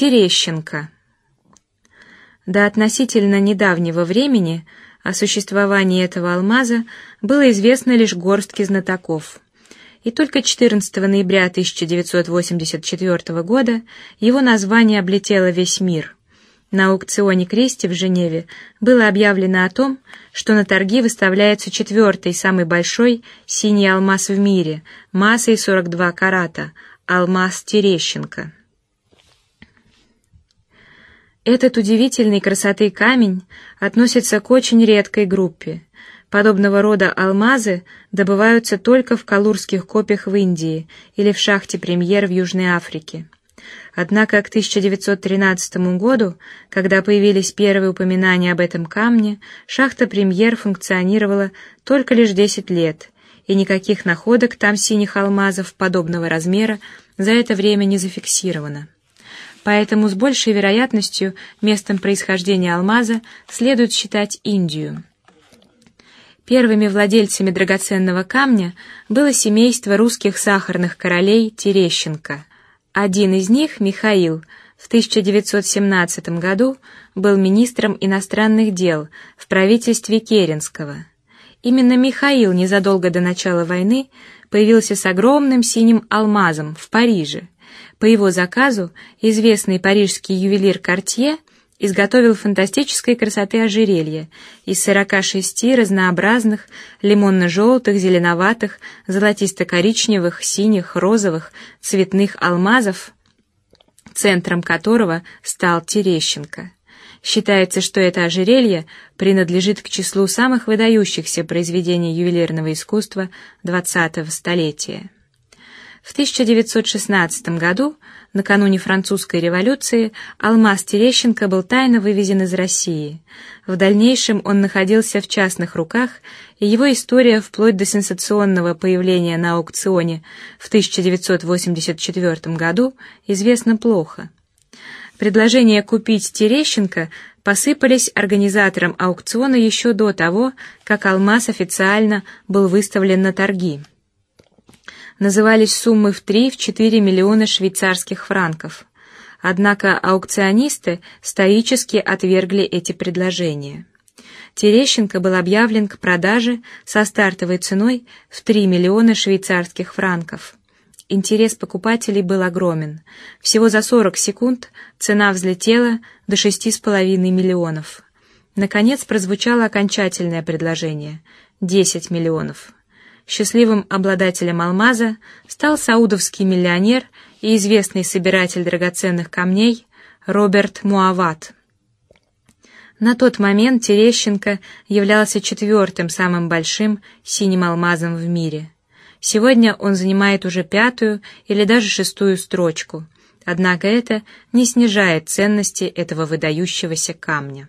Терещенко. До относительно недавнего времени о существовании этого алмаза было известно лишь горстке знатоков. И только 14 ноября 1984 года его название облетело весь мир. На аукционе Кристи в Женеве было объявлено о том, что на торги выставляется четвертый самый большой синий алмаз в мире массой 42 карата, алмаз Терещенко. Этот удивительной красоты камень относится к очень редкой группе. Подобного рода алмазы добываются только в калурских копьях в Индии или в шахте Премьер в Южной Африке. Однако к 1913 году, когда появились первые упоминания об этом камне, шахта Премьер функционировала только лишь 10 лет, и никаких находок там синих алмазов подобного размера за это время не зафиксировано. Поэтому с большей вероятностью местом происхождения алмаза следует считать Индию. Первыми владельцами драгоценного камня было семейство русских сахарных королей Терещенко. Один из них, Михаил, в 1917 году был министром иностранных дел в правительстве Керенского. Именно Михаил незадолго до начала войны появился с огромным синим алмазом в Париже по его заказу известный парижский ювелир Картье изготовил фантастической красоты ожерелье из 46 разнообразных лимонно-желтых, зеленоватых, золотисто-коричневых, синих, розовых, цветных алмазов, центром которого стал Терещенко. Считается, что это ожерелье принадлежит к числу самых выдающихся произведений ювелирного искусства XX столетия. В 1916 году, накануне французской революции, алмаз Терещенко был тайно вывезен из России. В дальнейшем он находился в частных руках, и его история вплоть до сенсационного появления на аукционе в 1984 году известна плохо. Предложения купить Терещенко посыпались организаторам аукциона еще до того, как алмаз официально был выставлен на торги назывались суммы в 3-4 миллиона швейцарских франков. Однако аукционисты стоически отвергли эти предложения. Терещенко был объявлен к продаже со стартовой ценой в 3 миллиона швейцарских франков. Интерес покупателей был огромен. Всего за 40 секунд цена взлетела до 6,5 миллионов. Наконец прозвучало окончательное предложение — 10 миллионов. Счастливым обладателем алмаза стал саудовский миллионер и известный собиратель драгоценных камней Роберт Муават. На тот момент Терещенко являлся четвертым самым большим синим алмазом в мире. Сегодня он занимает уже пятую или даже шестую строчку. Однако это не снижает ценности этого выдающегося камня.